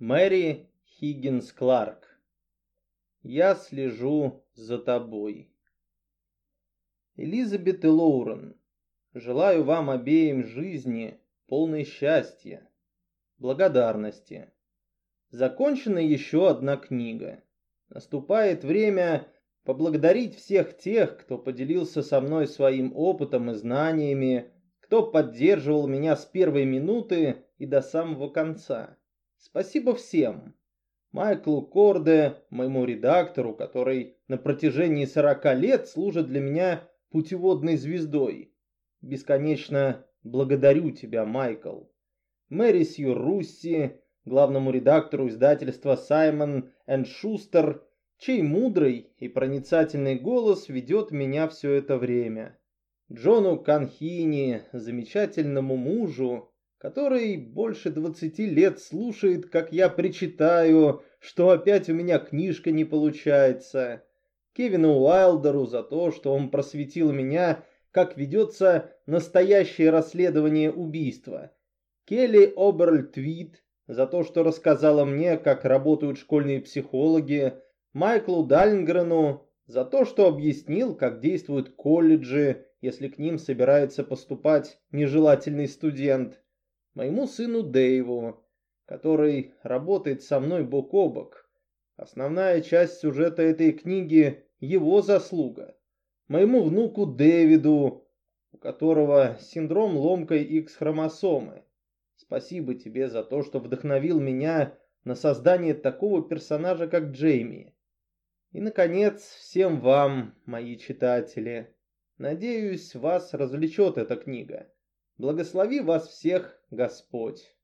Мэри Хиггинс Кларк. Я слежу за тобой. Элизабет и Лоурен, желаю вам обеим жизни полной счастья, благодарности. Закончена еще одна книга. Наступает время поблагодарить всех тех, кто поделился со мной своим опытом и знаниями, кто поддерживал меня с первой минуты и до самого конца. Спасибо всем. Майклу Корде, моему редактору, который на протяжении 40 лет служит для меня путеводной звездой. Бесконечно благодарю тебя, Майкл. Мэри Сью Русси, главному редактору издательства Саймон энд Шустер, чей мудрый и проницательный голос ведет меня все это время. Джону Канхини, замечательному мужу, который больше двадцати лет слушает, как я причитаю, что опять у меня книжка не получается. Кевину Уайлдеру за то, что он просветил меня, как ведется настоящее расследование убийства. Келли Оберль Твит за то, что рассказала мне, как работают школьные психологи. Майклу Дальнгрену за то, что объяснил, как действуют колледжи, если к ним собирается поступать нежелательный студент. Моему сыну Дэйву, который работает со мной бок о бок. Основная часть сюжета этой книги его заслуга. Моему внуку Дэвиду, у которого синдром ломкой X-хромосомы. Спасибо тебе за то, что вдохновил меня на создание такого персонажа, как Джейми. И, наконец, всем вам, мои читатели. Надеюсь, вас развлечет эта книга. Благослови вас всех Господь.